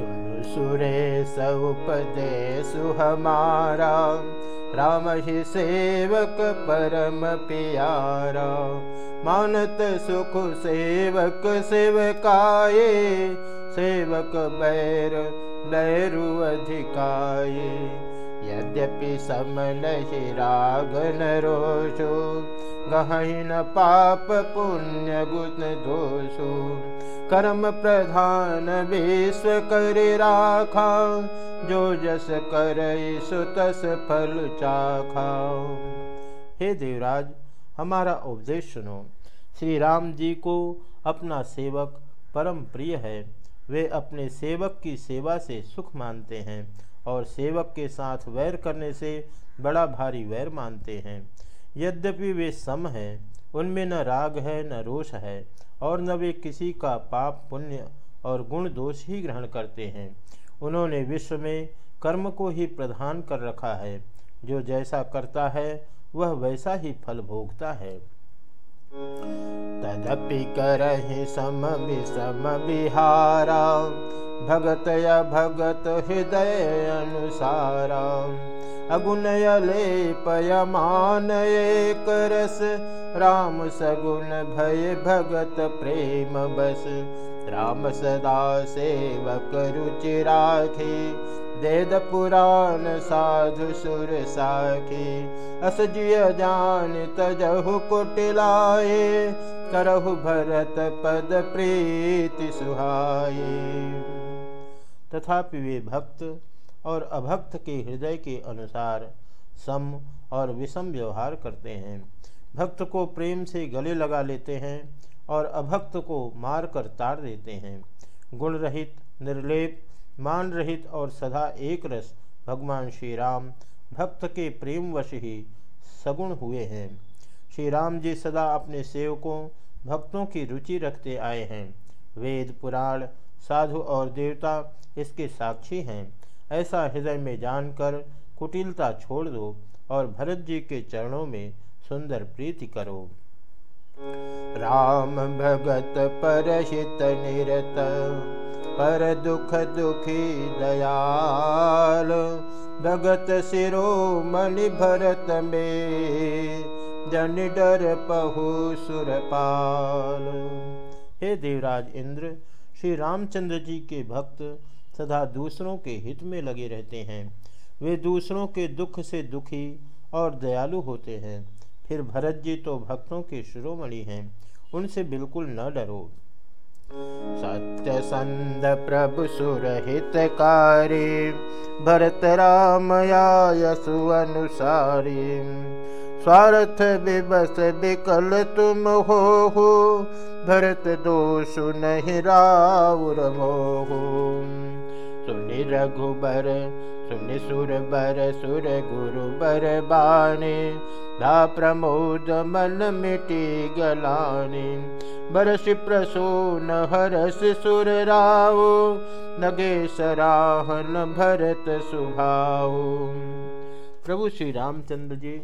सुन सुरे उपदेश हमारा राम ही सेवक परम प्यारा। मानत सुख सेवक सेवकाये। सेवक बैर बैरु अधिकाये यद्यपि समन ही रागन रोषो, गहन पाप पुण्य गुण दोषो। कर्म प्रधान विश्व कर राखा, जो जस कर सुतस फल चाखाओ हे देवराज, हमारा उपदेश सुनो। श्री राम जी को अपना सेवक परम प्रिय है। वे अपने सेवक की सेवा से सुख मानते हैं और सेवक के साथ वैर करने से बड़ा भारी वैर मानते हैं। यद्यपि वे सम हैं, उनमें न राग है, न रोष है और न वे किसी का पाप, पुण्य और गुण दोष ही ग्रहण करते हैं। उन्होंने विश्व में कर्म को ही प्रधान कर रखा है। जो जैसा करता है, वह वैसा ही फल भोगता है। तदपि करहि सम विषम विहारा भगत हृदय अनुसारा अगुणय लेपय मान एक रस राम सगुण भय भगत प्रेम बस। राम सदा सेवक रुचि राखी। वेद पुराण साधु सुर साखी। असजिय जान तजहु कुटिलाए करहु भरत पद प्रीति सुहाये। तथापि वे भक्त और अभक्त के हृदय के अनुसार सम और विषम व्यवहार करते हैं। भक्त को प्रेम से गले लगा लेते हैं और अभक्त को मार कर तार देते हैं। गुण रहित, निर्लेप, मान रहित और सदा एक रस भगवान श्री राम भक्त के प्रेमवश ही सगुण हुए हैं। श्री राम जी सदा अपने सेवकों भक्तों की रुचि रखते आए हैं। वेद, पुराण, साधु और देवता इसके साक्षी हैं। ऐसा हृदय में जानकर कुटिलता छोड़ दो और भरत जी के चरणों में सुंदर प्रीति करो। राम भगत परहित निरत, पर दुख दुखी दयाल। भगत सिरो मणि भरत में जन डर पहु सुरपाल हे देवराज इंद्र, श्री रामचंद्र जी के भक्त सदा दूसरों के हित में लगे रहते हैं। वे दूसरों के दुख से दुखी और दयालु होते हैं। फिर भरत जी तो भक्तों के शिरोमणि हैं। उनसे बिल्कुल न डरो। सत्य संद प्रभु सुरहितकारी भरत राम यसु अनुसारी। स्वार्थ विवश विकल तुम हो भरत दोषु नहीं राउर मोह सुनि रघुबर, सुनि सुर बर, सुर गुरु बर बाणी धा प्रमोद मन मिटी गलानी। बरस प्रसून हरस सुर राव नगे सराहन भरत सुभाव प्रभु श्री रामचंद्र जी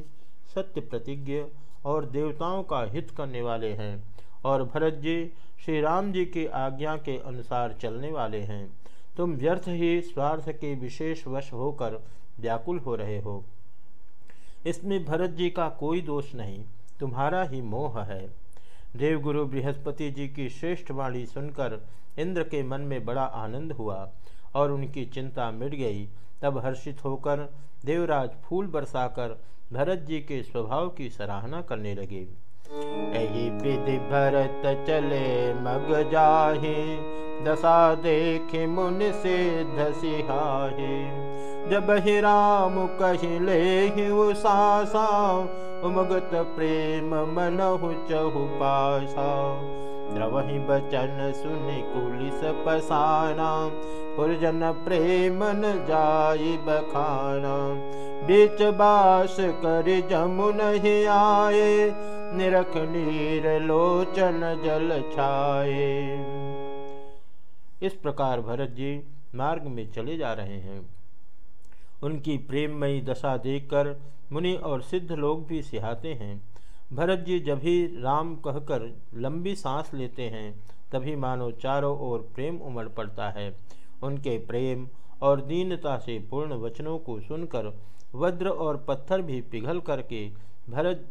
सत्य प्रतिज्ञ और देवताओं का हित करने वाले हैं और भरत जी श्री राम जी की आज्ञा के अनुसार चलने वाले हैं। तुम व्यर्थ ही स्वार्थ के विशेष वश होकर व्याकुल हो रहे हो। इसमें भरत जी का कोई दोष नहीं, तुम्हारा ही मोह है। देवगुरु बृहस्पति जी की श्रेष्ठ वाणी सुनकर इंद्र के मन में बड़ा आनंद हुआ और उनकी चिंता मिट गई तब हर्षित होकर देवराज फूल बरसाकर भरत जी के स्वभाव की सराहना करने लगे। विधि भरत चले, मग जाहे, दशा देखे मुन से धसिहाहे जब ही राम कही, ले सासा, उमगत प्रेम मनहु चहु पासा। द्रवहि बचन सुनि कुलिस पसाना, पुरजन प्रेम न जाई बखाना। बीच बास कर जमुन ही आए, निरख नीर लोचन जल छाए। इस प्रकार भरत जी मार्ग में चले जा रहे हैं। उनकी प्रेममयी दशा देखकर मुनि और सिद्ध लोग भी सिहाते हैं। भरत जी जब ही राम कहकर लंबी सांस लेते हैं, तभी मानो चारों ओर प्रेम उमड़ पड़ता है। उनके प्रेम और दीनता से पूर्ण वचनों को सुनकर वज्र और पत्थर भी पिघल करके भरत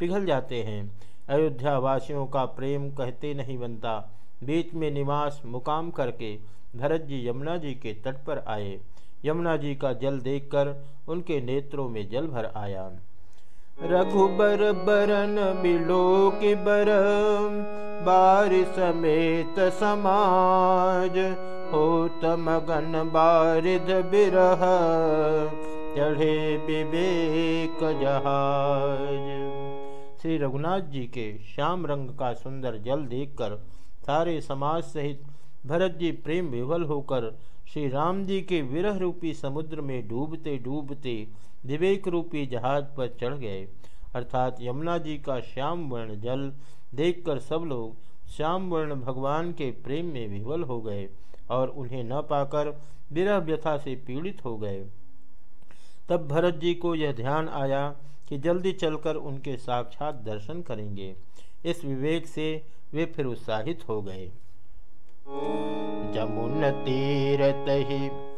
पिघल जाते हैं। अयोध्या वासियों का प्रेम कहते नहीं बनता। बीच में निवास मुकाम करके भरत जी यमुना जी के तट पर आए। यमुना जी का जल देखकर उनके नेत्रों में जल भर आया। रघुबर बरन बिलो की बर बार समेत समाज हो तमगन बारिद बिरह, चढ़े विवेक जहाज़। श्री रघुनाथ जी के श्याम रंग का सुंदर जल देखकर सारे समाज सहित भरत जी प्रेम विवल होकर श्री राम जी के विरह रूपी समुद्र में डूबते डूबते विवेक रूपी जहाज़ पर चढ़ गए। अर्थात यमुना जी का श्याम वर्ण जल देखकर सब लोग श्याम वर्ण भगवान के प्रेम में विवल हो गए और उन्हें न पाकर विरह व्यथा से पीड़ित हो गए। तब भरत जी को यह ध्यान आया कि जल्दी चलकर उनके साक्षात दर्शन करेंगे। इस विवेक से वे फिर उत्साहित हो गए। जमुन तीरतहि